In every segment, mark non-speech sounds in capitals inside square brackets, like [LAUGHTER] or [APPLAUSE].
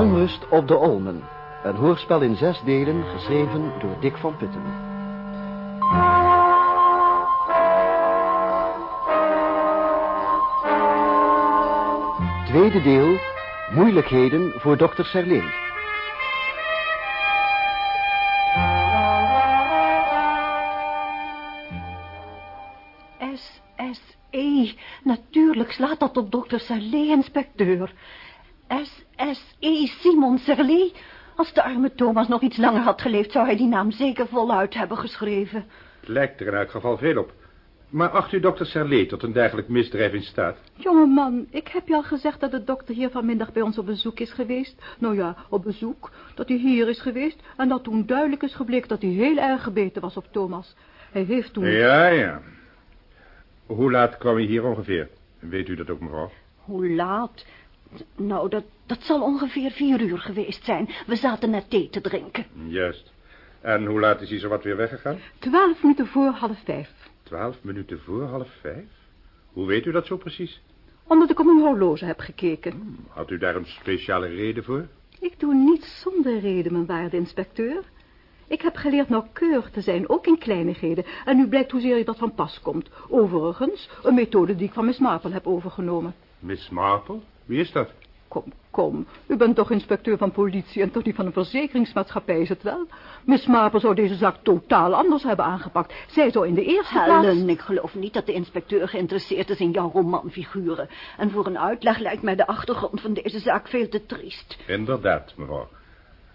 Onrust op de Olmen. Een hoorspel in zes delen, geschreven door Dick van Putten. Tweede deel, moeilijkheden voor dokter Serleen. S.S.E. Natuurlijk slaat dat op dokter Serlee, inspecteur. Serlee. Als de arme Thomas nog iets langer had geleefd... zou hij die naam zeker voluit hebben geschreven. Het lijkt er in elk geval veel op. Maar acht u dokter Serlet tot een dergelijk misdrijf in staat? Jongeman, ik heb je al gezegd dat de dokter hier vanmiddag bij ons op bezoek is geweest. Nou ja, op bezoek. Dat hij hier is geweest en dat toen duidelijk is gebleken dat hij heel erg gebeten was op Thomas. Hij heeft toen... Ja, ja. Hoe laat kwam hij hier ongeveer? Weet u dat ook, mevrouw? Hoe laat? Nou, dat, dat zal ongeveer vier uur geweest zijn. We zaten net thee te drinken. Juist. En hoe laat is hij zo wat weer weggegaan? Twaalf minuten voor half vijf. Twaalf minuten voor half vijf? Hoe weet u dat zo precies? Omdat ik op mijn horloge heb gekeken. Had u daar een speciale reden voor? Ik doe niets zonder reden, mijn waarde inspecteur. Ik heb geleerd nauwkeurig te zijn, ook in kleinigheden. En nu blijkt hoezeer je dat van pas komt. Overigens, een methode die ik van Miss Marple heb overgenomen. Miss Marple? Wie is dat? Kom, kom. U bent toch inspecteur van politie en toch niet van een verzekeringsmaatschappij, is het wel? Miss Marple zou deze zaak totaal anders hebben aangepakt. Zij zou in de eerste plaats... Helen, ik geloof niet dat de inspecteur geïnteresseerd is in jouw romanfiguren. En voor een uitleg lijkt mij de achtergrond van deze zaak veel te triest. Inderdaad, mevrouw.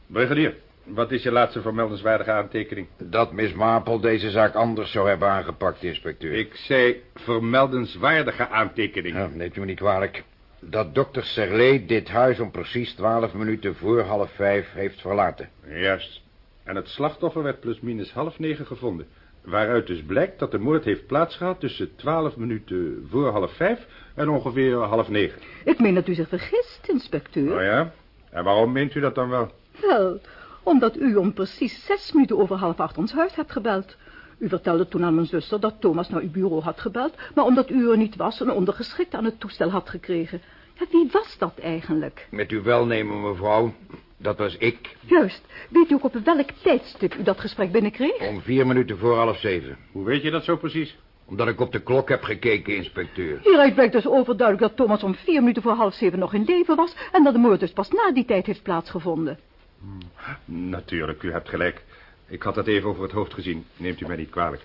Brigadier, wat is je laatste vermeldenswaardige aantekening? Dat Miss Marple deze zaak anders zou hebben aangepakt, inspecteur. Ik zei vermeldenswaardige aantekening. Ja, neemt u me niet kwalijk. Dat dokter Serlet dit huis om precies twaalf minuten voor half vijf heeft verlaten. Juist. En het slachtoffer werd plusminus half negen gevonden. Waaruit dus blijkt dat de moord heeft plaatsgehad tussen twaalf minuten voor half vijf en ongeveer half negen. Ik meen dat u zich vergist, inspecteur. Oh ja? En waarom meent u dat dan wel? Wel, omdat u om precies zes minuten over half acht ons huis hebt gebeld. U vertelde toen aan mijn zuster dat Thomas naar uw bureau had gebeld... maar omdat u er niet was, een ondergeschikt aan het toestel had gekregen. Ja, wie was dat eigenlijk? Met uw welnemen, mevrouw. Dat was ik. Juist. Weet u ook op welk tijdstip u dat gesprek binnenkreeg? Om vier minuten voor half zeven. Hoe weet je dat zo precies? Omdat ik op de klok heb gekeken, inspecteur. Hieruit blijkt dus overduidelijk dat Thomas om vier minuten voor half zeven nog in leven was... en dat de moord dus pas na die tijd heeft plaatsgevonden. Hmm. Natuurlijk, u hebt gelijk. Ik had dat even over het hoofd gezien. Neemt u mij niet kwalijk.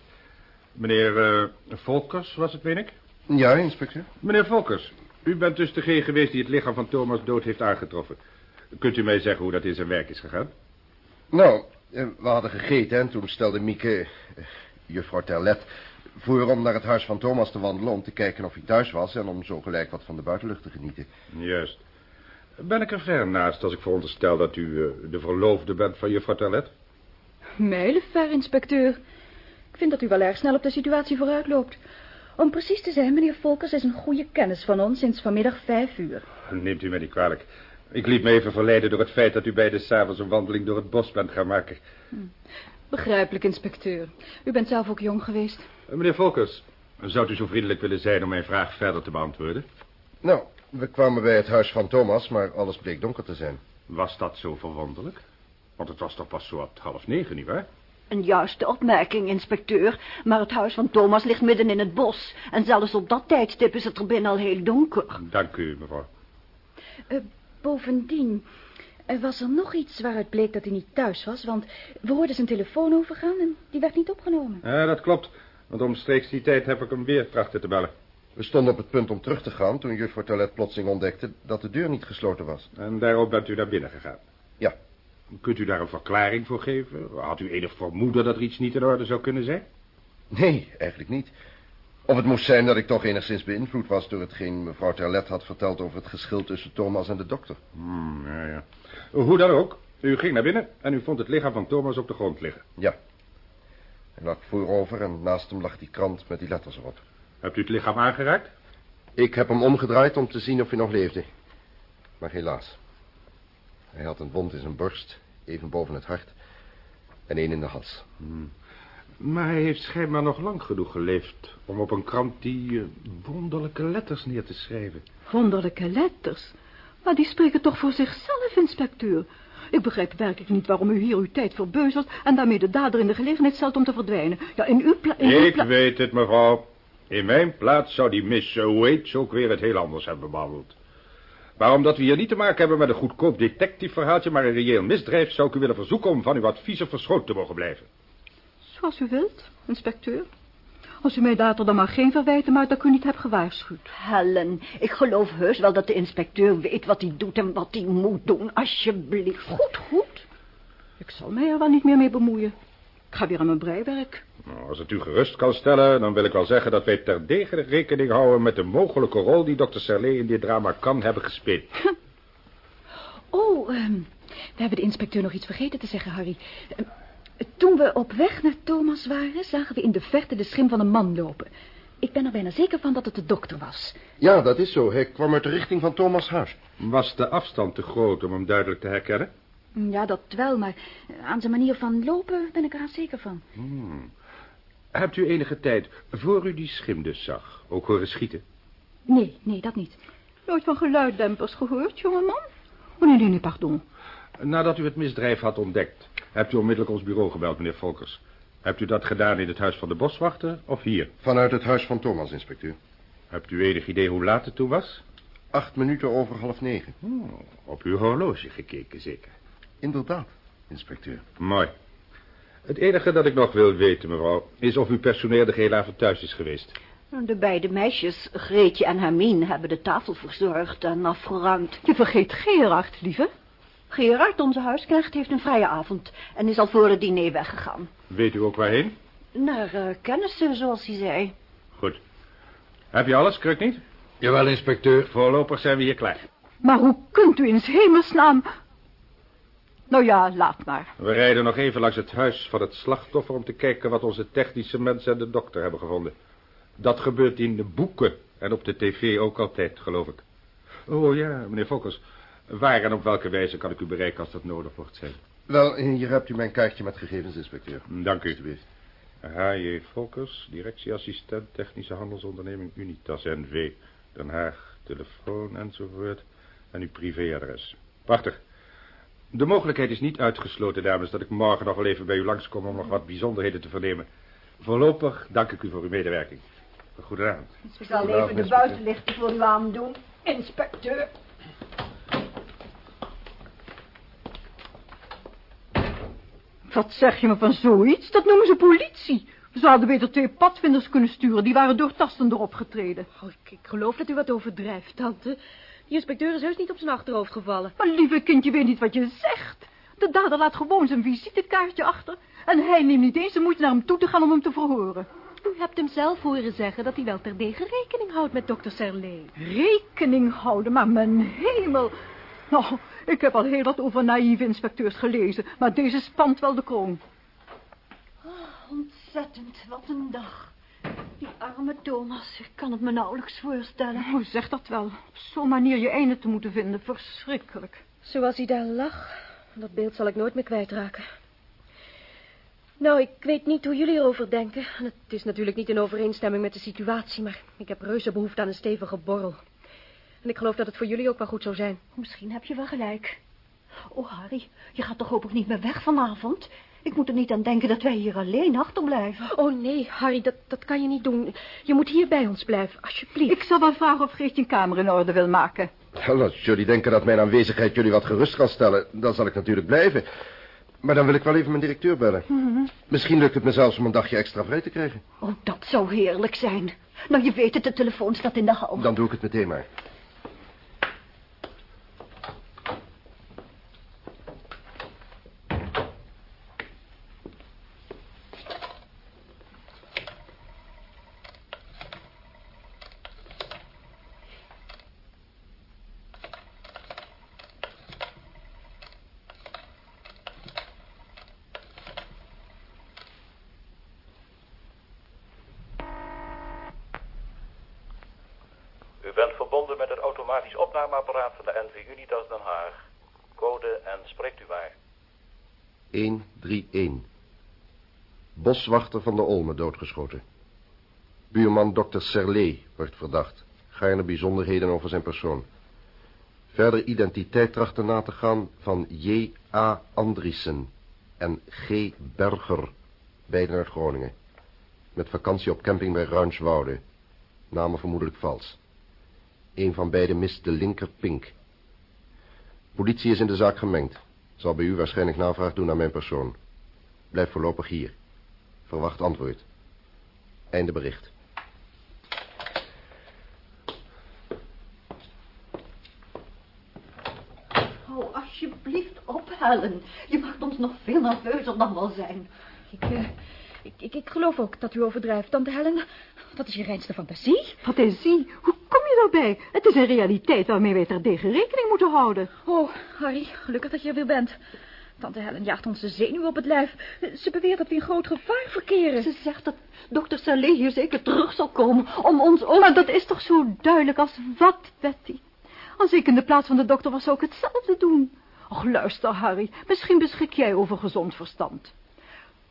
Meneer uh, Volkers was het, weet ik? Ja, inspecteur. Meneer Volkers, u bent dus degene geweest die het lichaam van Thomas dood heeft aangetroffen. Kunt u mij zeggen hoe dat in zijn werk is gegaan? Nou, eh, we hadden gegeten en toen stelde Mieke, uh, juffrouw Terlet, voor om naar het huis van Thomas te wandelen om te kijken of hij thuis was en om zo gelijk wat van de buitenlucht te genieten. Juist. Ben ik er ver naast als ik veronderstel dat u de verloofde bent van juffrouw Terlet? Mijlenver, inspecteur. Ik vind dat u wel erg snel op de situatie vooruit loopt. Om precies te zijn, meneer Volkers is een goede kennis van ons sinds vanmiddag vijf uur. Neemt u mij niet kwalijk. Ik liet me even verleiden door het feit dat u beide s'avonds een wandeling door het bos bent gaan maken. Hm. Begrijpelijk, inspecteur. U bent zelf ook jong geweest. Uh, meneer Volkers, zou u zo vriendelijk willen zijn om mijn vraag verder te beantwoorden? Nou, we kwamen bij het huis van Thomas, maar alles bleek donker te zijn. Was dat zo verwonderlijk? Want het was toch pas zo wat half negen, nietwaar? Een juiste opmerking, inspecteur. Maar het huis van Thomas ligt midden in het bos. En zelfs op dat tijdstip is het er binnen al heel donker. Dank u, mevrouw. Uh, bovendien, er was er nog iets waaruit bleek dat hij niet thuis was. Want we hoorden zijn telefoon overgaan en die werd niet opgenomen. Ja, dat klopt. Want omstreeks die tijd heb ik hem weer trachten te bellen. We stonden op het punt om terug te gaan toen juffrouw Toilet plotseling ontdekte dat de deur niet gesloten was. En daarop bent u naar binnen gegaan? Ja. Kunt u daar een verklaring voor geven? Had u enig vermoeden dat er iets niet in orde zou kunnen zijn? Nee, eigenlijk niet. Of het moest zijn dat ik toch enigszins beïnvloed was door hetgeen mevrouw Terlet had verteld over het geschil tussen Thomas en de dokter. Hmm, ja, ja. Hoe dan ook, u ging naar binnen en u vond het lichaam van Thomas op de grond liggen. Ja. Hij lag voorover en naast hem lag die krant met die letters erop. Hebt u het lichaam aangeraakt? Ik heb hem omgedraaid om te zien of hij nog leefde. Maar helaas. Hij had een wond in zijn borst, even boven het hart, en één in de hals. Hmm. Maar hij heeft schijnbaar nog lang genoeg geleefd om op een krant die uh, wonderlijke letters neer te schrijven. Wonderlijke letters? Maar die spreken toch voor zichzelf, inspecteur. Ik begrijp werkelijk niet waarom u hier uw tijd verbeuzelt... en daarmee de dader in de gelegenheid stelt om te verdwijnen. Ja, in uw plaats... Ik weet het, mevrouw. In mijn plaats zou die Miss Waits ook weer het heel anders hebben behandeld. Maar omdat we hier niet te maken hebben met een goedkoop detectiveverhaaltje... maar een reëel misdrijf, zou ik u willen verzoeken om van uw adviezen verschoond te mogen blijven. Zoals u wilt, inspecteur. Als u mij later dan maar geen verwijten maakt dat ik u niet heb gewaarschuwd. Helen, ik geloof heus wel dat de inspecteur weet wat hij doet en wat hij moet doen. Alsjeblieft. Goed, goed. Ik zal mij er wel niet meer mee bemoeien. Ik ga weer aan mijn breiwerk. Nou, als het u gerust kan stellen, dan wil ik wel zeggen dat wij terdege rekening houden met de mogelijke rol die dokter Serlet in dit drama kan hebben gespeeld. [LAUGHS] Oh, ehm, we hebben de inspecteur nog iets vergeten te zeggen, Harry. Ehm, toen we op weg naar Thomas waren, zagen we in de verte de schim van een man lopen. Ik ben er bijna zeker van dat het de dokter was. Ja, dat is zo. Hij kwam uit de richting van Thomas' huis. Was de afstand te groot om hem duidelijk te herkennen? Ja, dat wel, maar aan zijn manier van lopen ben ik er haast zeker van. Hmm. Hebt u enige tijd, voor u die schim dus zag, ook horen schieten? Nee, nee, dat niet. Nooit van geluiddempers gehoord, jongeman? Oh, nee, nee, nee, pardon. Nadat u het misdrijf had ontdekt, hebt u onmiddellijk ons bureau gebeld, meneer Volkers. Hebt u dat gedaan in het huis van de boswachter of hier? Vanuit het huis van Thomas, inspecteur. Hebt u enig idee hoe laat het toen was? Acht minuten over half negen. Oh, op uw horloge gekeken, zeker? Inderdaad, inspecteur. Mooi. Het enige dat ik nog wil weten, mevrouw, is of uw personeel de hele avond thuis is geweest. De beide meisjes, Greetje en Hermine, hebben de tafel verzorgd en afgeruimd. Je vergeet Gerard, lieve. Gerard, onze huisknecht, heeft een vrije avond en is al voor het diner weggegaan. Weet u ook waarheen? Naar uh, kennissen, zoals hij zei. Goed. Heb je alles, Kruk niet? Jawel, inspecteur. Voorlopig zijn we hier klaar. Maar hoe kunt u in hemelsnaam... Nou ja, laat maar. We rijden nog even langs het huis van het slachtoffer... om te kijken wat onze technische mensen en de dokter hebben gevonden. Dat gebeurt in de boeken en op de tv ook altijd, geloof ik. Oh ja, meneer Fokkers. Waar en op welke wijze kan ik u bereiken als dat nodig wordt zijn? Wel, hier hebt u mijn kaartje met gegevens, inspecteur. Dank u. H.J. Volkers, directieassistent Technische Handelsonderneming Unitas NV. Den Haag, telefoon enzovoort. En uw privéadres. Prachtig. De mogelijkheid is niet uitgesloten, dames, dat ik morgen nog wel even bij u langskom om nog wat bijzonderheden te vernemen. Voorlopig dank ik u voor uw medewerking. Goedenavond. Ik zal even de buitenlichten voor u aandoen, inspecteur. Wat zeg je me van zoiets? Dat noemen ze politie. We zouden beter twee padvinders kunnen sturen. Die waren doortastend erop getreden. Oh, ik, ik geloof dat u wat overdrijft, tante. Die inspecteur is heus niet op zijn achterhoofd gevallen. Maar lieve kind, je weet niet wat je zegt. De dader laat gewoon zijn visitekaartje achter. En hij neemt niet eens de moeite naar hem toe te gaan om hem te verhoren. U hebt hem zelf horen zeggen dat hij wel terdege rekening houdt met dokter Serlet. Rekening houden, maar mijn hemel. Nou, ik heb al heel wat over naïeve inspecteurs gelezen, maar deze spant wel de kroon. Oh, ontzettend, wat een dag. Die arme Thomas, ik kan het me nauwelijks voorstellen. Oh, zeg dat wel. Op zo'n manier je einde te moeten vinden, verschrikkelijk. Zoals hij daar lag, dat beeld zal ik nooit meer kwijtraken. Nou, ik weet niet hoe jullie erover denken. Het is natuurlijk niet in overeenstemming met de situatie, maar ik heb reuze behoefte aan een stevige borrel. En ik geloof dat het voor jullie ook wel goed zou zijn. Misschien heb je wel gelijk. Oh, Harry, je gaat toch hopelijk niet meer weg vanavond? Ik moet er niet aan denken dat wij hier alleen achterblijven. Oh, nee, Harry, dat, dat kan je niet doen. Je moet hier bij ons blijven, alsjeblieft. Ik zal wel vragen of Geertje een kamer in orde wil maken. Als jullie denken dat mijn aanwezigheid jullie wat gerust kan stellen... dan zal ik natuurlijk blijven. Maar dan wil ik wel even mijn directeur bellen. Misschien lukt het me zelfs om een dagje extra vrij te krijgen. Oh, dat zou heerlijk zijn. Nou, je weet het, de telefoon staat in de hal. Dan doe ik het meteen maar. U bent verbonden met het automatisch opnameapparaat van de NV Unitas Den Haag. Code en spreekt u waar. 131. Boswachter van de Olme doodgeschoten. Buurman dokter Serlet wordt verdacht. Gaarne bijzonderheden over zijn persoon. Verder identiteit trachten na te gaan van J.A. Andriessen en G. Berger, beiden uit Groningen. Met vakantie op camping bij Ruinswoude. Namen vermoedelijk vals. Een van beiden mist de linker pink. Politie is in de zaak gemengd. Zal bij u waarschijnlijk navraag doen naar mijn persoon. Blijf voorlopig hier. Verwacht antwoord. Einde bericht. Hou alsjeblieft op, Helen. Je maakt ons nog veel nerveuzer dan we al zijn. Ik, eh, ik, ik, ik geloof ook dat u overdrijft, tante Helen. Dat is je reinste fantasie. Fantasie, hoe kom je daarbij? Het is een realiteit waarmee wij terdege rekening moeten houden. Oh, Harry, gelukkig dat je er weer bent. Tante Helen jaagt ons de zenuw op het lijf. Ze beweert dat we in groot gevaar verkeren. Ze zegt dat dokter Saleh hier zeker terug zal komen om ons... Om... Maar dat is toch zo duidelijk als wat, Betty? Als ik in de plaats van de dokter was, zou ik hetzelfde doen. Och, luister, Harry. Misschien beschik jij over gezond verstand.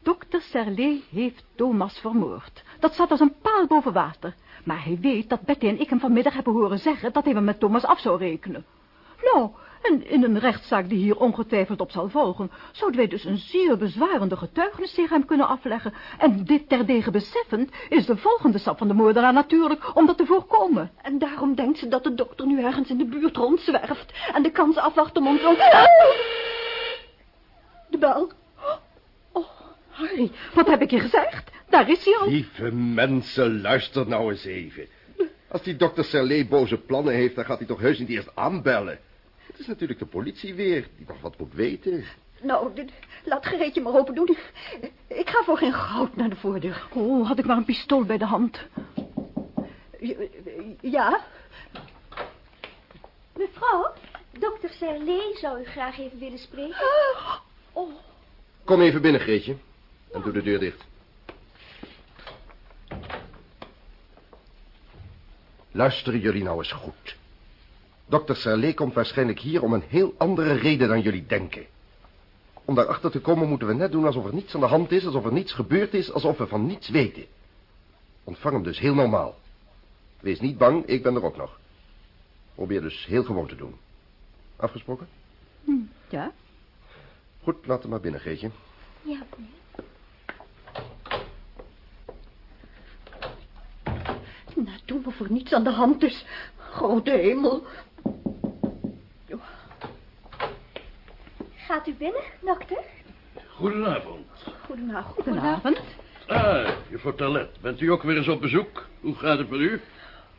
Dokter Serlet heeft Thomas vermoord. Dat staat als een paal boven water. Maar hij weet dat Betty en ik hem vanmiddag hebben horen zeggen... dat hij me met Thomas af zou rekenen. Nou, en in een rechtszaak die hier ongetwijfeld op zal volgen... zouden wij dus een zeer bezwarende getuigenis tegen hem kunnen afleggen. En dit terdege beseffend is de volgende stap van de moordenaar natuurlijk om dat te voorkomen. En daarom denkt ze dat de dokter nu ergens in de buurt rondzwerft... en de kans afwacht om ons... De bel. Oh, Harry, wat heb ik je gezegd? Daar is hij al. Lieve mensen, luister nou eens even. Als die dokter Serlet boze plannen heeft, dan gaat hij toch heus niet eerst aanbellen. Het is natuurlijk de politie weer, die nog wat moet weten. Nou, dit, laat Gereetje maar open doen. Ik ga voor geen goud naar de voordeur. Oh, had ik maar een pistool bij de hand. Ja? Mevrouw, dokter Serlet zou u graag even willen spreken. Oh. Kom even binnen, Greetje. En doe de deur dicht. Luisteren jullie nou eens goed. Dokter Serlet komt waarschijnlijk hier om een heel andere reden dan jullie denken. Om daarachter te komen moeten we net doen alsof er niets aan de hand is, alsof er niets gebeurd is, alsof we van niets weten. Ontvang hem dus heel normaal. Wees niet bang, ik ben er ook nog. Probeer dus heel gewoon te doen. Afgesproken? Hm, ja. Goed, laat hem maar binnen, Geetje. Ja, Nou, doen we voor niets aan de hand is. Grote hemel. Gaat u binnen, dokter? Goedenavond. Goedenavond. Goedenavond. Ah, juffrouw Talet, bent u ook weer eens op bezoek? Hoe gaat het met u?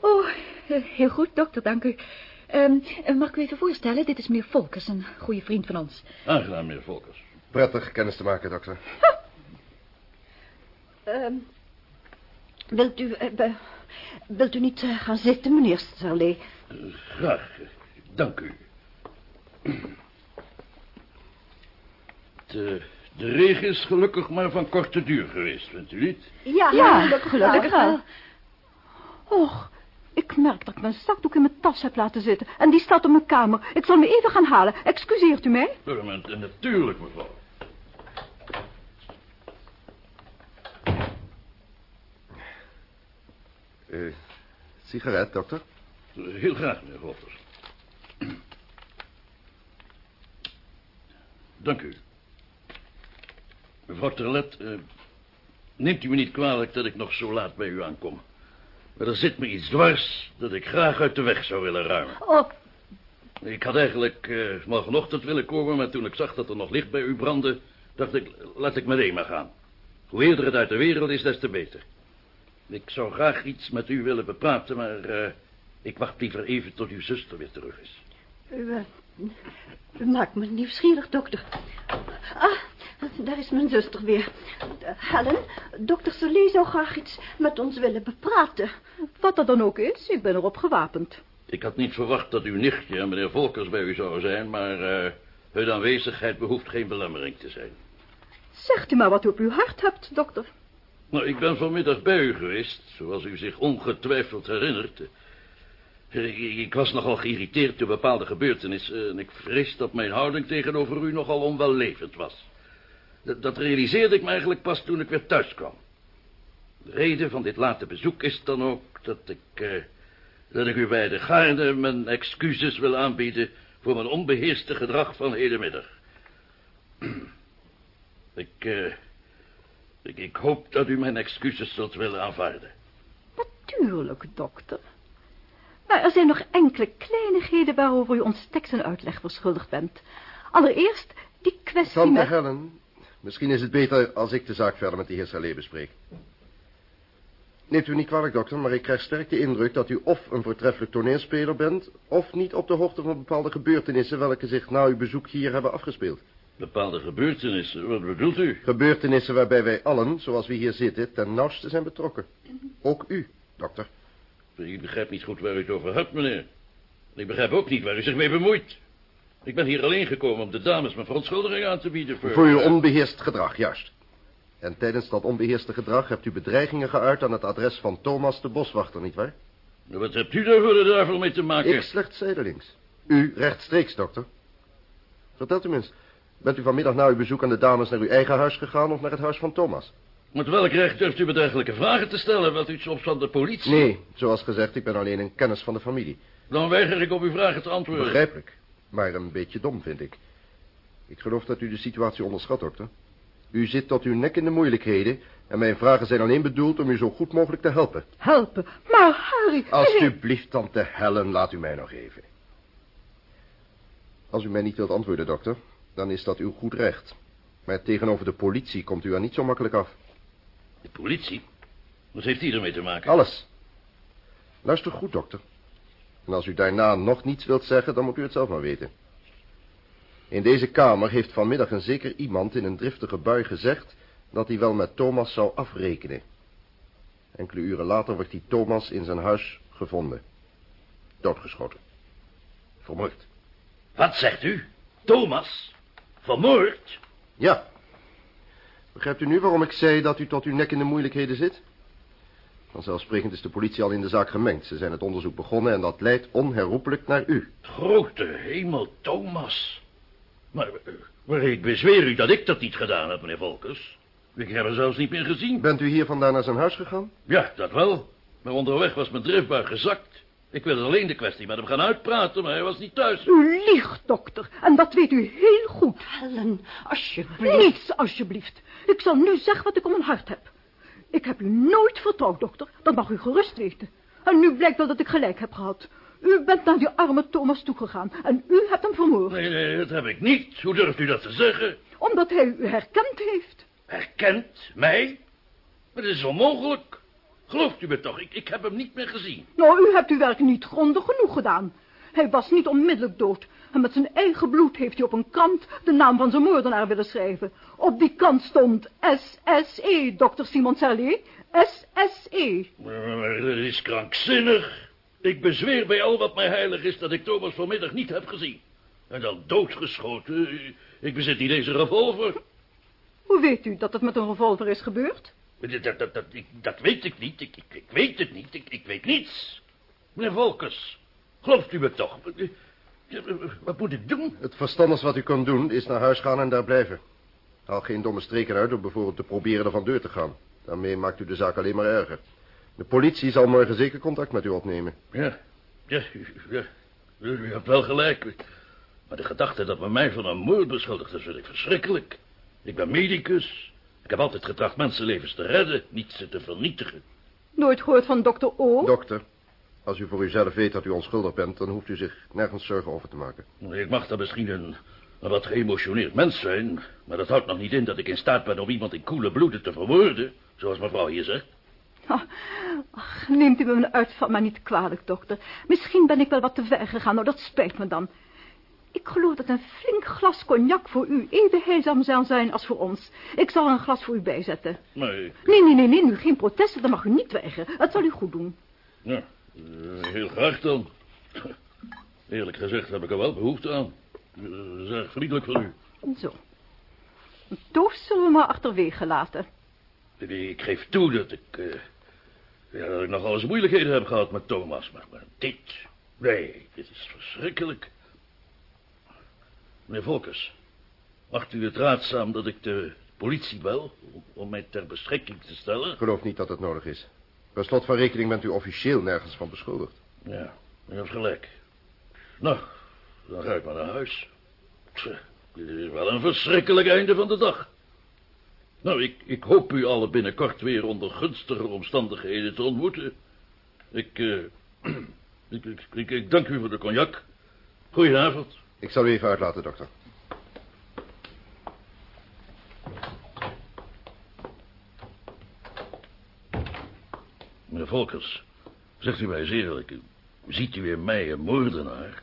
Oh, eh, heel goed, dokter, dank u. Um, mag ik u even voorstellen? Dit is meneer Volkers, een goede vriend van ons. Aangenaam, meneer Volkers. Prettig kennis te maken, dokter. Um, wilt u... Uh, wilt u niet uh, gaan zitten, meneer Serlet? Uh, graag, dank u. De, de regen is gelukkig maar van korte duur geweest, vindt u niet? Ja, ja gelukkig, gelukkig wel. Och, ik merk dat ik mijn zakdoek in mijn tas heb laten zitten. En die staat op mijn kamer. Ik zal me even gaan halen. Excuseert u mij? Ja, natuurlijk, mevrouw. Uh, sigaret, dokter? Heel graag, meneer Wolters. Dank u. Mevrouw Terlet, uh, neemt u me niet kwalijk dat ik nog zo laat bij u aankom. Maar er zit me iets dwars dat ik graag uit de weg zou willen ruimen. Oh. Ik had eigenlijk uh, morgenochtend willen komen, maar toen ik zag dat er nog licht bij u brandde, dacht ik, laat ik meteen maar gaan. Hoe eerder het uit de wereld is, des te beter. Ik zou graag iets met u willen bepraten, maar uh, ik wacht liever even tot uw zuster weer terug is. U, uh, u maakt me nieuwsgierig, dokter. Ah, daar is mijn zuster weer. Helen, dokter Solee zou graag iets met ons willen bepraten. Wat dat dan ook is, ik ben erop gewapend. Ik had niet verwacht dat uw nichtje en meneer Volkers bij u zouden zijn, maar uh, hun aanwezigheid behoeft geen belemmering te zijn. Zegt u maar wat u op uw hart hebt, dokter. Nou, ik ben vanmiddag bij u geweest, zoals u zich ongetwijfeld herinnert. Ik was nogal geïrriteerd door bepaalde gebeurtenissen... en ik vrees dat mijn houding tegenover u nogal onwellevend was. Dat, dat realiseerde ik me eigenlijk pas toen ik weer thuis kwam. De reden van dit late bezoek is dan ook dat ik... Uh, dat ik u bij de gaarne mijn excuses wil aanbieden voor mijn onbeheerste gedrag van hedenmiddag. [CLEARS THROAT] Ik, eh, ik, ik hoop dat u mijn excuses zult willen aanvaarden. Natuurlijk, dokter. Maar er zijn nog enkele kleinigheden waarover u ons tekst en uitleg verschuldigd bent. Allereerst die kwestie Tante met... Helen, misschien is het beter als ik de zaak verder met de heer Salé bespreek. Neemt u niet kwalijk, dokter, maar ik krijg sterk de indruk dat u of een voortreffelijk toneelspeler bent... of niet op de hoogte van bepaalde gebeurtenissen welke zich na uw bezoek hier hebben afgespeeld. Bepaalde gebeurtenissen, wat bedoelt u? Gebeurtenissen waarbij wij allen, zoals we hier zitten, ten nauwste zijn betrokken. Ook u, dokter. Ik begrijp niet goed waar u het over hebt, meneer. Ik begrijp ook niet waar u zich mee bemoeit. Ik ben hier alleen gekomen om de dames mijn verontschuldiging aan te bieden voor... Voor uw onbeheerst gedrag, juist. En tijdens dat onbeheerste gedrag hebt u bedreigingen geuit aan het adres van Thomas de Boswachter, nietwaar? Wat hebt u daar voor de duivel mee te maken? Ik slechts zijdelings. U rechtstreeks, dokter. Vertelt u me eens, bent u vanmiddag na uw bezoek aan de dames naar uw eigen huis gegaan of naar het huis van Thomas? Met welk recht durft u me dergelijke vragen te stellen? Wat u soms van de politie... Nee, zoals gezegd, ik ben alleen een kennis van de familie. Dan weiger ik op uw vragen te antwoorden. Begrijpelijk, maar een beetje dom, vind ik. Ik geloof dat u de situatie onderschat, dokter. U zit tot uw nek in de moeilijkheden... en mijn vragen zijn alleen bedoeld om u zo goed mogelijk te helpen. Helpen? Maar Harry... Alsjeblieft, tante Helen, laat u mij nog even. Als u mij niet wilt antwoorden, dokter, dan is dat uw goed recht. Maar tegenover de politie komt u er niet zo makkelijk af. De politie? Wat heeft die ermee te maken? Alles. Luister goed, dokter. En als u daarna nog niets wilt zeggen, dan moet u het zelf maar weten. In deze kamer heeft vanmiddag een zeker iemand in een driftige bui gezegd... dat hij wel met Thomas zou afrekenen. Enkele uren later wordt die Thomas in zijn huis gevonden. Doodgeschoten. Vermoord. Wat zegt u? Thomas? Vermoord? Ja. Begrijpt u nu waarom ik zei dat u tot uw nek in de moeilijkheden zit? Vanzelfsprekend is de politie al in de zaak gemengd. Ze zijn het onderzoek begonnen en dat leidt onherroepelijk naar u. Grote hemel, Thomas. Maar, eh, maar ik bezweer u dat ik dat niet gedaan heb, meneer Volkers. Ik heb hem zelfs niet meer gezien. Bent u hier vandaan naar zijn huis gegaan? Ja, dat wel. Maar onderweg was mijn driftbui gezakt. Ik wilde alleen de kwestie met hem gaan uitpraten, maar hij was niet thuis. U liegt, dokter. En dat weet u heel goed. Helen, alsjeblieft. Niets, alsjeblieft. Ik zal nu zeggen wat ik om mijn hart heb. Ik heb u nooit vertrouwd, dokter. Dat mag u gerust weten. En nu blijkt wel dat ik gelijk heb gehad. U bent naar die arme Thomas toegegaan en u hebt hem vermoord. Nee, nee, dat heb ik niet. Hoe durft u dat te zeggen? Omdat hij u herkend heeft. Herkent? Mij? Maar dat is onmogelijk. Gelooft u me toch? Ik, ik heb hem niet meer gezien. Nou, u hebt uw werk niet grondig genoeg gedaan. Hij was niet onmiddellijk dood. En met zijn eigen bloed heeft hij op een krant de naam van zijn moordenaar willen schrijven. Op die krant stond SSE, dokter Simon Serlé. SSE. Maar dat is krankzinnig. Ik bezweer bij al wat mij heilig is dat ik Thomas vanmiddag niet heb gezien. En dan doodgeschoten. Ik bezit niet een revolver. Hoe weet u dat het met een revolver is gebeurd? Dat, dat, dat, dat, ik, dat weet ik niet. Ik, ik, ik weet het niet. Ik, ik weet niets. Meneer Volkers, gelooft u me toch? Wat moet ik doen? Het verstandigste wat u kunt doen is naar huis gaan en daar blijven. Haal geen domme streken uit door bijvoorbeeld te proberen er van deur te gaan. Daarmee maakt u de zaak alleen maar erger. De politie zal morgen zeker contact met u opnemen. Ja, ja, ja. U hebt wel gelijk. Maar de gedachte dat men mij van een moord beschuldigt, dat vind ik verschrikkelijk. Ik ben medicus. Ik heb altijd getracht mensenlevens te redden, niet ze te vernietigen. Nooit gehoord van dokter O? Dokter, als u voor uzelf weet dat u onschuldig bent... dan hoeft u zich nergens zorgen over te maken. Ik mag dan misschien een, een wat geëmotioneerd mens zijn... maar dat houdt nog niet in dat ik in staat ben om iemand in koele bloeden te verwoorden... zoals mevrouw hier zegt. Oh, ach, neemt u me mijn uitval maar niet kwalijk, dokter. Misschien ben ik wel wat te ver gegaan, nou dat spijt me dan. Ik geloof dat een flink glas cognac voor u even heilzaam zal zijn als voor ons. Ik zal er een glas voor u bijzetten. Nee. Nee, nee, nee, nee, nu geen protesten, dat mag u niet weigeren. Het zal u goed doen. Ja, heel graag dan. Eerlijk gezegd heb ik er wel behoefte aan. Dat is erg vriendelijk van u. Zo. Toast zullen we maar achterwege laten. Ik geef toe dat ik... Uh, ja, dat ik nogal eens moeilijkheden heb gehad met Thomas. Maar, maar dit... Nee, dit is verschrikkelijk. Meneer Volkers, acht u het raadzaam dat ik de politie bel... om mij ter beschikking te stellen? Ik geloof niet dat het nodig is. Per slot van rekening bent u officieel nergens van beschuldigd. Ja, je hebt gelijk. Nou, dan ga ik maar naar huis. Dit is wel een verschrikkelijk einde van de dag. Nou, ik, ik hoop u alle binnenkort weer onder gunstige omstandigheden te ontmoeten. Ik, eh, [CLEARS THROAT] ik, ik, ik, ik dank u voor de cognac. Goedenavond. Ik zal u even uitlaten, dokter. Meneer Volkers, zegt u mij eerlijk, ziet u in mij een moordenaar?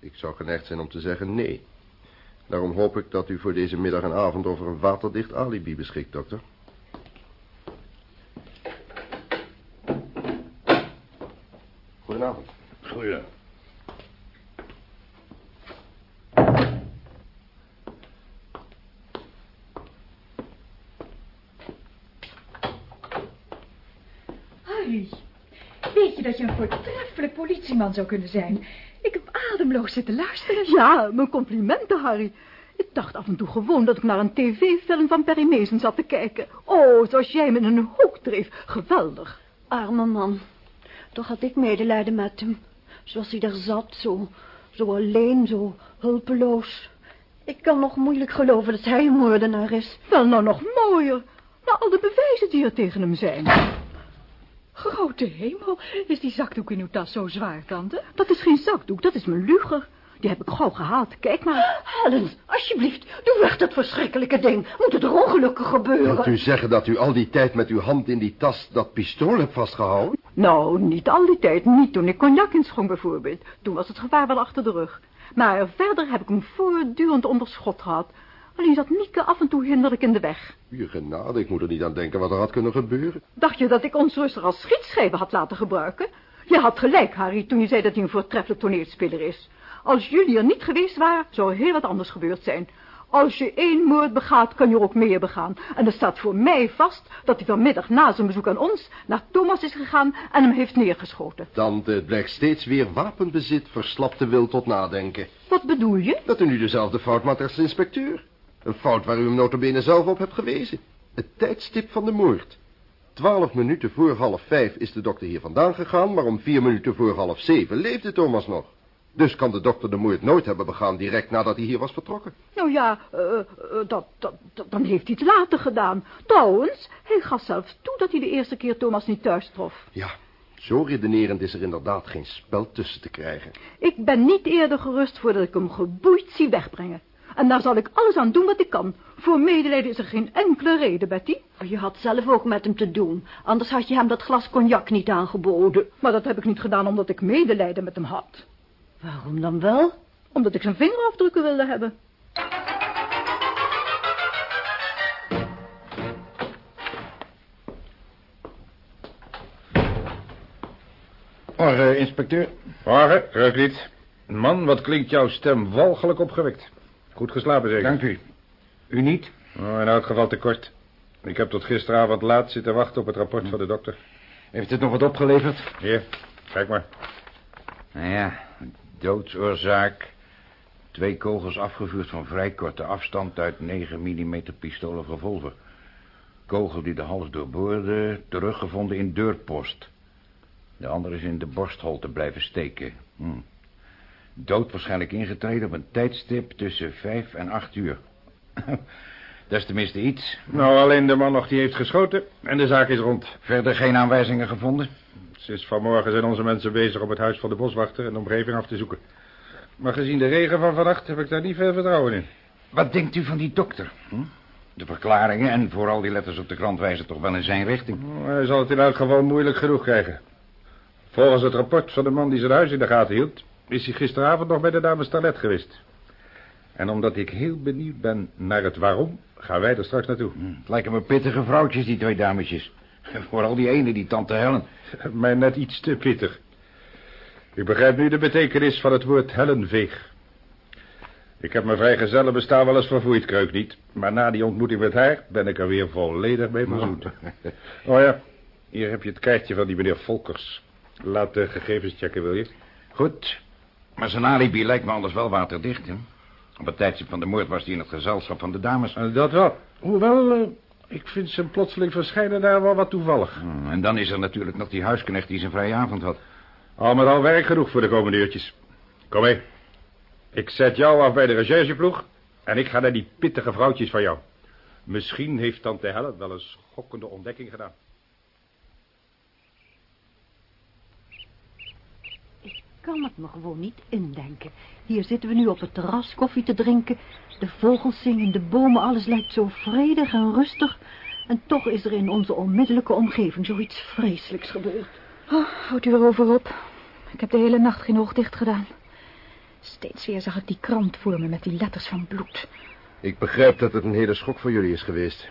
Ik zou geneigd zijn om te zeggen nee. Daarom hoop ik dat u voor deze middag en avond over een waterdicht alibi beschikt, dokter. Goedenavond. Goeie. Weet je dat je een voortreffelijk politieman zou kunnen zijn? Ik heb ademloos zitten luisteren. Ja, mijn complimenten, Harry. Ik dacht af en toe gewoon dat ik naar een tv-film van Perry Mason zat te kijken. Oh, zoals jij me in een hoek dreef. Geweldig. Arme man. Toch had ik medelijden met hem. Zoals hij daar zat, zo, zo alleen, zo hulpeloos. Ik kan nog moeilijk geloven dat hij een moordenaar is. Wel, nou nog mooier. Na al de bewijzen die er tegen hem zijn. Grote hemel, is die zakdoek in uw tas zo zwaar, tante? Dat is geen zakdoek, dat is mijn luger. Die heb ik gauw gehaald. Kijk maar. Helen, alsjeblieft, doe weg dat verschrikkelijke ding. Moet het er ongelukken gebeuren? Wilt u zeggen dat u al die tijd met uw hand in die tas dat pistool hebt vastgehouden? Nou, niet al die tijd. Niet toen ik cognac inschonk bijvoorbeeld. Toen was het gevaar wel achter de rug. Maar verder heb ik hem voortdurend onder schot gehad. Alleen zat Mieke af en toe hinderlijk in de weg. Je genade, ik moet er niet aan denken wat er had kunnen gebeuren. Dacht je dat ik ons rustig als schietschrijver had laten gebruiken? Je had gelijk, Harry, toen je zei dat hij een voortreffelijk toneelspeler is. Als jullie er niet geweest waren, zou er heel wat anders gebeurd zijn. Als je één moord begaat, kan je er ook meer begaan. En er staat voor mij vast dat hij vanmiddag na zijn bezoek aan ons naar Thomas is gegaan en hem heeft neergeschoten. Dan het blijkt steeds weer wapenbezit verslapte wil tot nadenken. Wat bedoel je? Dat u nu dezelfde fout maakt als de inspecteur. Een fout waar u hem notabene zelf op hebt gewezen. Het tijdstip van de moord. Twaalf minuten voor half vijf is de dokter hier vandaan gegaan, maar om vier minuten voor half zeven leefde Thomas nog. Dus kan de dokter de moord nooit hebben begaan direct nadat hij hier was vertrokken. Nou ja, uh, uh, dat, dat, dat, dan heeft hij het later gedaan. Trouwens, hij gaf zelfs toe dat hij de eerste keer Thomas niet thuis trof. Ja, zo redenerend is er inderdaad geen spel tussen te krijgen. Ik ben niet eerder gerust voordat ik hem geboeid zie wegbrengen. En daar zal ik alles aan doen wat ik kan. Voor medelijden is er geen enkele reden, Betty. Je had zelf ook met hem te doen. Anders had je hem dat glas cognac niet aangeboden. Maar dat heb ik niet gedaan omdat ik medelijden met hem had. Waarom dan wel? Omdat ik zijn vingerafdrukken wilde hebben. Morgen, inspecteur. Morgen, Reuklied. Man, wat klinkt jouw stem walgelijk opgewekt. Goed geslapen zeker? Dank u. U niet? Oh, in elk geval te kort. Ik heb tot gisteravond laat zitten wachten op het rapport van de dokter. Heeft het nog wat opgeleverd? Hier, kijk maar. Nou ja, doodsoorzaak. Twee kogels afgevuurd van vrij korte afstand uit 9 mm pistolen revolver. Kogel die de hals doorboorde, teruggevonden in deurpost. De andere is in de borstholte blijven steken. Hm. Dood waarschijnlijk ingetreden op een tijdstip tussen vijf en acht uur. [LAUGHS] Dat is tenminste iets. Nou, alleen de man nog die heeft geschoten en de zaak is rond. Verder geen aanwijzingen gevonden? Sinds vanmorgen zijn onze mensen bezig om het huis van de boswachter en de omgeving af te zoeken. Maar gezien de regen van vannacht heb ik daar niet veel vertrouwen in. Wat denkt u van die dokter? Hm? De verklaringen en vooral die letters op de krant wijzen toch wel in zijn richting. Hij zal het in elk geval moeilijk genoeg krijgen. Volgens het rapport van de man die zijn huis in de gaten hield... is hij gisteravond nog bij de dame Starlet geweest. En omdat ik heel benieuwd ben naar het waarom... gaan wij er straks naartoe. Hm, het lijken me pittige vrouwtjes, die twee dametjes. [LAUGHS] Vooral die ene, die tante Helen. [LAUGHS] Mij net iets te pittig. U begrijpt nu de betekenis van het woord Hellenveeg. Ik heb mijn vrijgezellen bestaan wel eens vervoerd, kreuk niet. Maar na die ontmoeting met haar ben ik er weer volledig mee verzoend. [LAUGHS] Oh ja, hier heb je het kaartje van die meneer Volkers. Laat de gegevens checken, wil je? Goed, maar zijn alibi lijkt me anders wel waterdicht, hè? Op het tijdstip van de moord was hij in het gezelschap van de dames. Uh, dat wel. Hoewel, uh, ik vind zijn plotseling verschijnen daar wel wat toevallig. Hmm, en dan is er natuurlijk nog die huisknecht die zijn vrije avond had. Al met al werk genoeg voor de komende uurtjes. Kom mee. Ik zet jou af bij de rechercheploeg en ik ga naar die pittige vrouwtjes van jou. Misschien heeft tante Helen wel een schokkende ontdekking gedaan. Kan het me gewoon niet indenken. Hier zitten we nu op het terras koffie te drinken. De vogels zingen, de bomen, alles lijkt zo vredig en rustig. En toch is er in onze onmiddellijke omgeving zoiets vreselijks gebeurd. Oh, houdt u erover op. Ik heb de hele nacht geen oog dicht gedaan. Steeds weer zag ik die krant voor me met die letters van bloed. Ik begrijp dat het een hele schok voor jullie is geweest.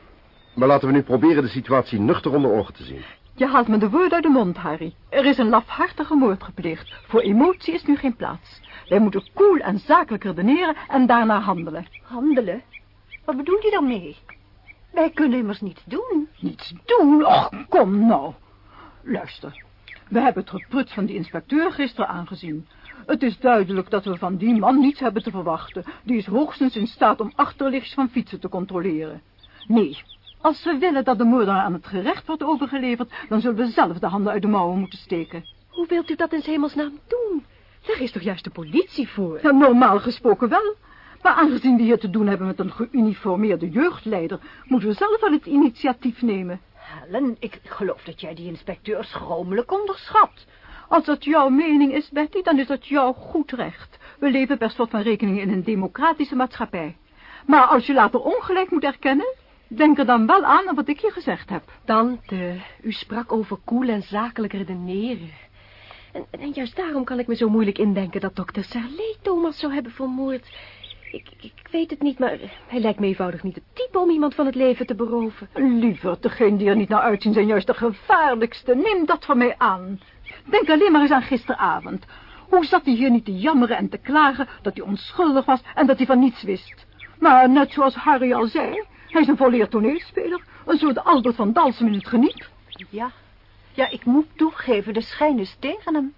Maar laten we nu proberen de situatie nuchter onder ogen te zien. Je haalt me de woorden uit de mond, Harry. Er is een lafhartige moord gepleegd. Voor emotie is nu geen plaats. Wij moeten koel en zakelijk redeneren en daarna handelen. Handelen? Wat bedoelt u daarmee? Wij kunnen immers niets doen. Niets doen? Och, kom nou. Luister. We hebben het geprut van die inspecteur gisteren aangezien. Het is duidelijk dat we van die man niets hebben te verwachten. Die is hoogstens in staat om achterlichts van fietsen te controleren. Nee, als we willen dat de moordenaar aan het gerecht wordt overgeleverd... dan zullen we zelf de handen uit de mouwen moeten steken. Hoe wilt u dat in hemelsnaam doen? Daar is toch juist de politie voor? Ja, normaal gesproken wel. Maar aangezien we hier te doen hebben met een geuniformeerde jeugdleider... moeten we zelf wel het initiatief nemen. Helen, ik geloof dat jij die inspecteur schromelijk onderschat. Als dat jouw mening is, Betty, dan is dat jouw goed recht. We leven per slot van rekening in een democratische maatschappij. Maar als je later ongelijk moet erkennen... denk er dan wel aan wat ik je gezegd heb. Tante, u sprak over koel en zakelijk redeneren. En, en juist daarom kan ik me zo moeilijk indenken dat dokter Sarlee Thomas zou hebben vermoord. Ik, ik, weet het niet, maar hij lijkt me eenvoudig niet het type om iemand van het leven te beroven. Liever, degene die er niet naar uitzien zijn juist de gevaarlijkste. Neem dat van mij aan. Denk alleen maar eens aan gisteravond. Hoe zat hij hier niet te jammeren en te klagen dat hij onschuldig was en dat hij van niets wist. Maar net zoals Harry al zei, hij is een volleerd toneelspeler. Een soort Albert van Dalsem in het geniet. Ja, ja, ik moet toegeven, de schijn is tegen hem.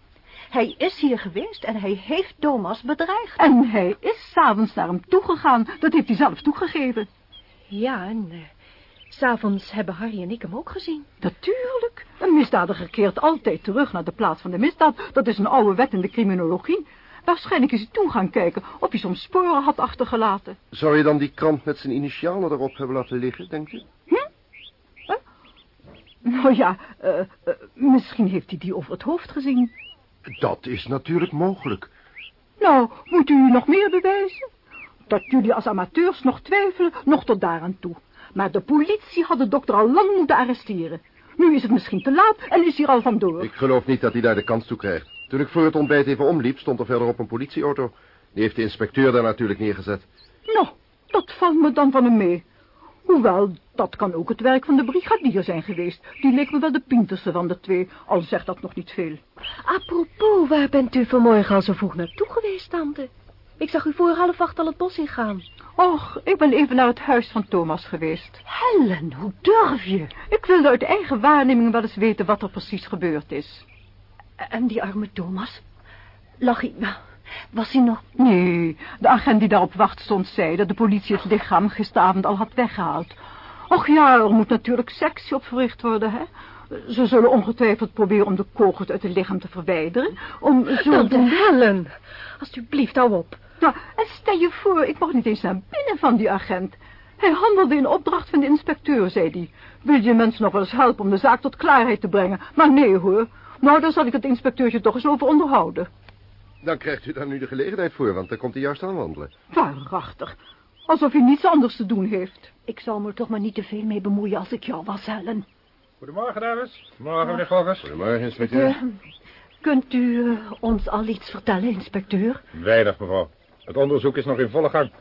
Hij is hier geweest en hij heeft Thomas bedreigd. En hij is s'avonds naar hem toegegaan. Dat heeft hij zelf toegegeven. Ja, en uh, s'avonds hebben Harry en ik hem ook gezien. Natuurlijk. Een misdadiger keert altijd terug naar de plaats van de misdaad. Dat is een oude wet in de criminologie. Waarschijnlijk is hij toen gaan kijken of hij soms sporen had achtergelaten. Zou je dan die krant met zijn initialen erop hebben laten liggen, denkt u? Hm? Huh? Nou ja, uh, uh, misschien heeft hij die over het hoofd gezien. Dat is natuurlijk mogelijk. Nou, moet u nog meer bewijzen? Dat jullie als amateurs nog twijfelen, nog tot daaraan toe. Maar de politie had de dokter al lang moeten arresteren. Nu is het misschien te laat en is hij al vandoor. Ik geloof niet dat hij daar de kans toe krijgt. Toen ik voor het ontbijt even omliep, stond er verderop een politieauto. Die heeft de inspecteur daar natuurlijk neergezet. Nou, dat valt me dan van hem mee. Hoewel, dat kan ook het werk van de brigadier zijn geweest. Die leek me wel de pinterste van de twee, al zegt dat nog niet veel. Apropos, waar bent u vanmorgen al zo vroeg naartoe geweest, tante? Ik zag u voor half acht al het bos ingaan. Och, ik ben even naar het huis van Thomas geweest. Helen, hoe durf je? Ik wilde uit eigen waarneming wel eens weten wat er precies gebeurd is. En die arme Thomas? Lag hij... Was hij nog... Nee, de agent die daarop wacht stond zei dat de politie het lichaam gisteravond al had weggehaald. Och ja, er moet natuurlijk sectie op verricht worden, hè. Ze zullen ongetwijfeld proberen om de kogels uit het lichaam te verwijderen. Om zo... Tante Helen, alsjeblieft, hou op. Nou, en stel je voor, ik mocht niet eens naar binnen van die agent. Hij handelde in opdracht van de inspecteur, zei hij. Wil je mensen nog wel eens helpen om de zaak tot klaarheid te brengen? Maar nee hoor. Nou, daar zal ik het inspecteurtje toch eens over onderhouden. Dan krijgt u daar nu de gelegenheid voor, want dan komt hij juist aanwandelen. Waarachtig. Alsof hij niets anders te doen heeft. Ik zal me er toch maar niet te veel mee bemoeien als ik jou was, Helen. Goedemorgen, dames. Morgen, meneer. Goedemorgen, inspecteur. Uh, kunt u uh, ons al iets vertellen, inspecteur? Weinig, mevrouw. Het onderzoek is nog in volle gang.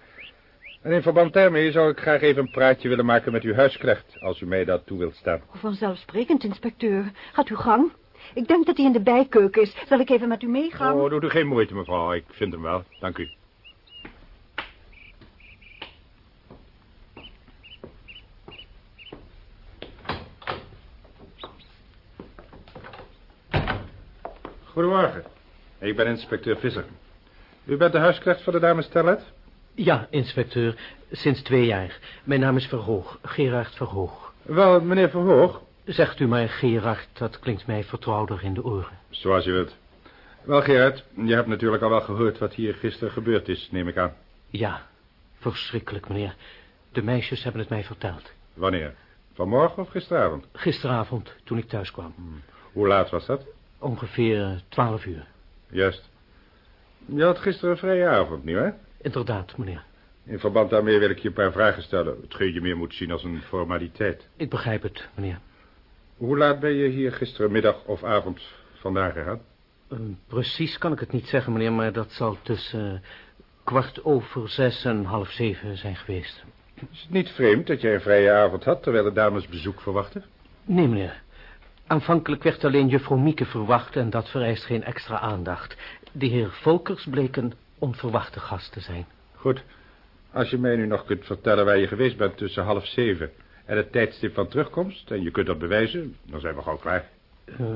En in verband daarmee zou ik graag even een praatje willen maken met uw huisknecht, als u mij dat toe wilt staan. Vanzelfsprekend, inspecteur. Gaat uw gang. Ik denk dat hij in de bijkeuken is. Zal ik even met u meegaan? Oh, doe u geen moeite, mevrouw. Ik vind hem wel. Dank u. Goedemorgen. Ik ben inspecteur Visser. U bent de huisknecht van de dame Stellet? Ja, inspecteur. Sinds twee jaar. Mijn naam is Verhoog. Gerard Verhoog. Wel, meneer Verhoog. Zegt u maar Gerard, dat klinkt mij vertrouwder in de oren. Zoals u wilt. Wel, Gerard, je hebt natuurlijk al wel gehoord wat hier gisteren gebeurd is, neem ik aan. Ja, verschrikkelijk, meneer. De meisjes hebben het mij verteld. Wanneer? Vanmorgen of gisteravond? Gisteravond, toen ik thuis kwam. Hoe laat was dat? Ongeveer twaalf uur. Juist. Je had gisteren een vrije avond, niet hè? Inderdaad, meneer. In verband daarmee wil ik je een paar vragen stellen. Hetgeen je meer moet zien als een formaliteit. Ik begrijp het, meneer. Hoe laat ben je hier gisterenmiddag of avond vandaan gegaan? Uh, precies kan ik het niet zeggen, meneer, maar dat zal tussen uh, kwart over zes en half zeven zijn geweest. Is het niet vreemd dat jij een vrije avond had, terwijl de dames bezoek verwachten? Nee, meneer. Aanvankelijk werd alleen juffrouw Mieke verwacht en dat vereist geen extra aandacht. De heer Volkers bleek een onverwachte gast te zijn. Goed. Als je mij nu nog kunt vertellen waar je geweest bent tussen half zeven en het tijdstip van terugkomst, en je kunt dat bewijzen, dan zijn we gauw klaar. Uh,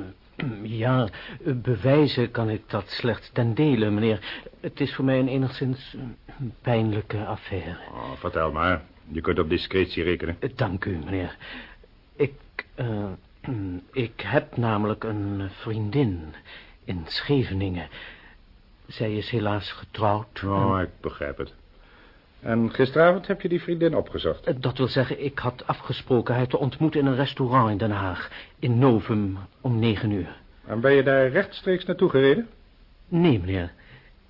ja, bewijzen kan ik dat slechts ten dele, meneer. Het is voor mij een enigszins pijnlijke affaire. Oh, vertel maar. Je kunt op discretie rekenen. Dank u, meneer. Ik, uh, [CLEARS THROAT] ik heb namelijk een vriendin in Scheveningen. Zij is helaas getrouwd. Oh, ik begrijp het. En gisteravond heb je die vriendin opgezocht? Dat wil zeggen, ik had afgesproken haar te ontmoeten in een restaurant in Den Haag. In Novum, om negen uur. En ben je daar rechtstreeks naartoe gereden? Nee, meneer.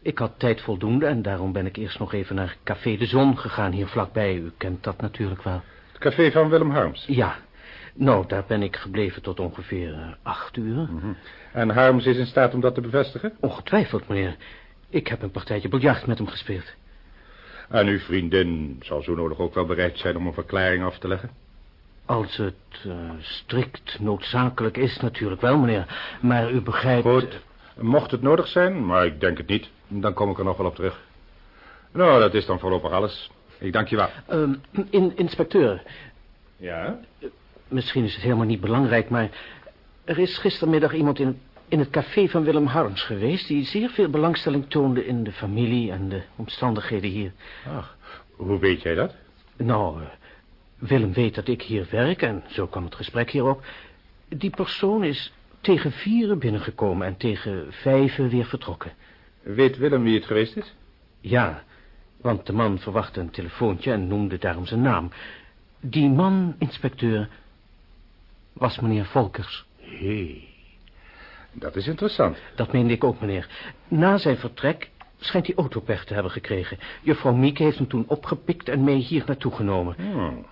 Ik had tijd voldoende en daarom ben ik eerst nog even naar Café de Zon gegaan hier vlakbij. U kent dat natuurlijk wel. Het café van Willem Harms? Ja. Nou, daar ben ik gebleven tot ongeveer uh, acht uur. Mm -hmm. En Harms is in staat om dat te bevestigen? Ongetwijfeld, meneer. Ik heb een partijtje biljart met hem gespeeld. En uw vriendin zal zo nodig ook wel bereid zijn om een verklaring af te leggen? Als het uh, strikt noodzakelijk is, natuurlijk wel, meneer. Maar u begrijpt... Goed, mocht het nodig zijn, maar ik denk het niet. Dan kom ik er nog wel op terug. Nou, dat is dan voorlopig alles. Ik dank je wel. Uh, in, inspecteur. Ja? Uh, misschien is het helemaal niet belangrijk, maar... er is gistermiddag iemand in, in het café van Willem Harms geweest... die zeer veel belangstelling toonde in de familie en de omstandigheden hier. Ach, hoe weet jij dat? Nou, uh, Willem weet dat ik hier werk en zo kwam het gesprek hierop. Die persoon is tegen vieren binnengekomen en tegen vijven weer vertrokken. Weet Willem wie het geweest is? Ja, want de man verwachtte een telefoontje en noemde daarom zijn naam. Die man, inspecteur, was meneer Volkers. Hé, hey, dat is interessant. Dat meende ik ook, meneer. Na zijn vertrek schijnt hij autopech te hebben gekregen. Juffrouw Mieke heeft hem toen opgepikt en mee hier naartoe genomen. Hmm.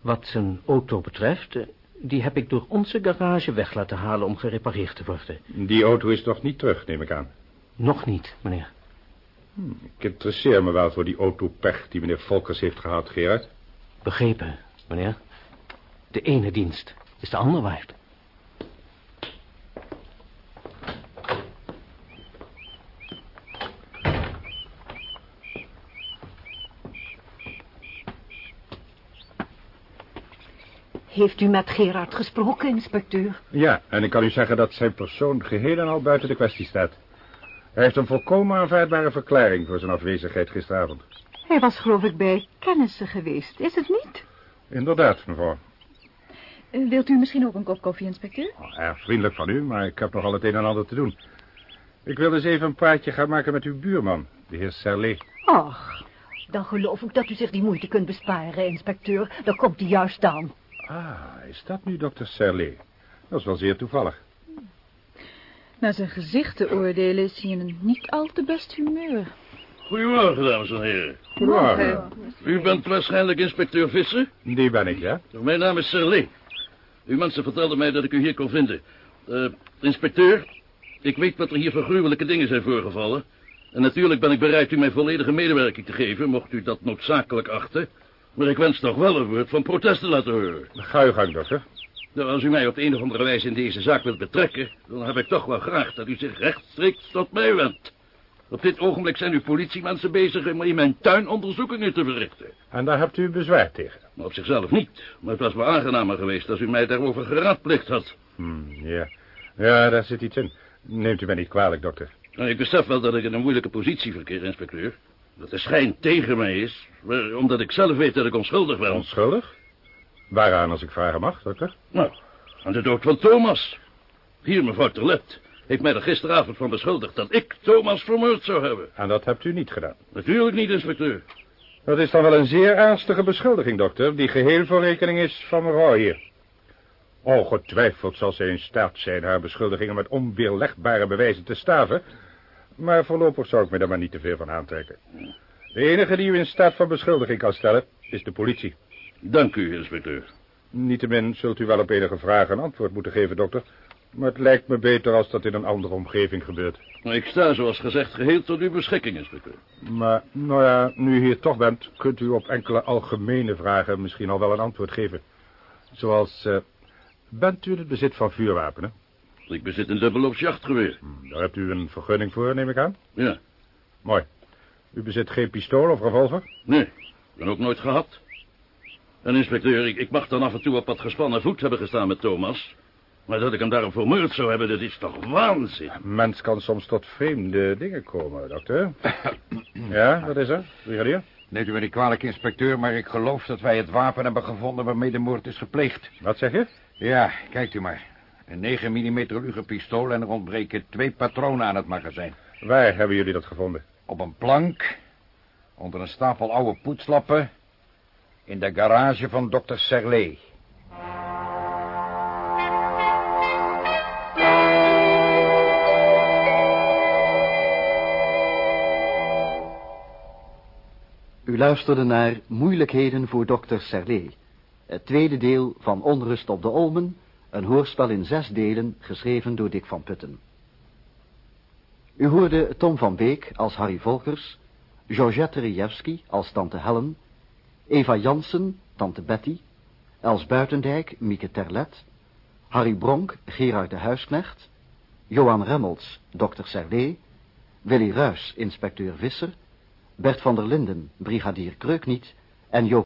Wat zijn auto betreft, die heb ik door onze garage weg laten halen om gerepareerd te worden. Die auto is nog niet terug, neem ik aan. Nog niet, meneer. Hm, ik interesseer me wel voor die autopech die meneer Volkers heeft gehad, Gerard. Begrepen, meneer. De ene dienst is de ander waard. Heeft u met Gerard gesproken, inspecteur? Ja, en ik kan u zeggen dat zijn persoon geheel en al buiten de kwestie staat. Hij heeft een volkomen aanvaardbare verklaring voor zijn afwezigheid gisteravond. Hij was geloof ik bij kennissen geweest, is het niet? Inderdaad, mevrouw. Uh, wilt u misschien ook een kop koffie, inspecteur? Oh, erg vriendelijk van u, maar ik heb nog al het een en ander te doen. Ik wil eens even een praatje gaan maken met uw buurman, de heer Serlet. Ach, dan geloof ik dat u zich die moeite kunt besparen, inspecteur. Daar komt hij juist aan. Ah, is dat nu dokter Serlet? Dat is wel zeer toevallig. Naar zijn gezicht te oordelen is hij in een niet al te best humeur. Goedemorgen, dames en heren. Goedemorgen. U bent waarschijnlijk inspecteur Visser? Die ben ik, ja. Mijn naam is Serlet. Uw mensen vertelden mij dat ik u hier kon vinden. Uh, inspecteur, ik weet wat er hier voor gruwelijke dingen zijn voorgevallen. En natuurlijk ben ik bereid u mijn volledige medewerking te geven, mocht u dat noodzakelijk achten. Maar ik wens toch wel een woord van protest te laten horen. Ga uw gang, dokter. Nou, als u mij op de een of andere wijze in deze zaak wilt betrekken... dan heb ik toch wel graag dat u zich rechtstreeks tot mij wendt. Op dit ogenblik zijn uw politiemensen bezig om in mijn tuin onderzoekingen te verrichten. En daar hebt u bezwaar tegen? Maar op zichzelf niet. Maar het was me aangenamer geweest als u mij daarover geraadplicht had. Hmm, ja. ja, daar zit iets in. Neemt u mij niet kwalijk, dokter. Nou, ik besef wel dat ik in een moeilijke positie verkeer, inspecteur. Dat de schijn tegen mij is, omdat ik zelf weet dat ik onschuldig ben. Onschuldig? Waaraan, als ik vragen mag, dokter? Nou, aan de dood van Thomas. Hier, mevrouw Terlet. heeft mij er gisteravond van beschuldigd dat ik Thomas vermoord zou hebben. En dat hebt u niet gedaan. Natuurlijk niet, inspecteur. Dat is dan wel een zeer ernstige beschuldiging, dokter, die geheel voor rekening is van mevrouw hier. Ongetwijfeld zal zij in staat zijn haar beschuldigingen met onweerlegbare bewijzen te staven, maar voorlopig zou ik me daar maar niet te veel van aantrekken. De enige die u in staat van beschuldiging kan stellen, is de politie. Dank u, inspecteur. Niettemin zult u wel op enige vragen een antwoord moeten geven, dokter. Maar het lijkt me beter als dat in een andere omgeving gebeurt. Ik sta, zoals gezegd, geheel tot uw beschikking, inspecteur. Maar, nou ja, nu u hier toch bent, kunt u op enkele algemene vragen misschien al wel een antwoord geven. Zoals, eh, bent u in het bezit van vuurwapenen? Ik bezit een dubbeloops jachtgeweer. Hm, Daar hebt u een vergunning voor, neem ik aan? Ja. Mooi. U bezit geen pistool of revolver? Nee, ik ben ook nooit gehad. En inspecteur, ik, ik mag dan af en toe op wat gespannen voet hebben gestaan met Thomas. Maar dat ik hem daarom vermoord zou hebben, dat is toch waanzin? Een mens kan soms tot vreemde dingen komen, dokter. [COUGHS] ja, wat is er? Brigadier? Neemt u me niet kwalijk, inspecteur, maar ik geloof dat wij het wapen hebben gevonden waarmee de moord is gepleegd. Wat zeg je? Ja, kijkt u maar. Een 9 mm Luger-pistool en er ontbreken twee patronen aan het magazijn. Waar hebben jullie dat gevonden? Op een plank, onder een stapel oude poetslappen, in de garage van dokter Serlet. U luisterde naar Moeilijkheden voor dokter Serlet. Het tweede deel van Onrust op de Olmen, een hoorspel in zes delen, geschreven door Dick van Putten. U hoorde Tom van Beek als Harry Volkers, Georgette Rijewski als tante Helen, Eva Jansen, tante Betty, Els Buitendijk, Mieke Terlet, Harry Bronk, Gerard de Huisknecht, Johan Remmels, dokter Serlet, Willy Ruys, inspecteur Visser, Bert van der Linden, brigadier Kreukniet en Joop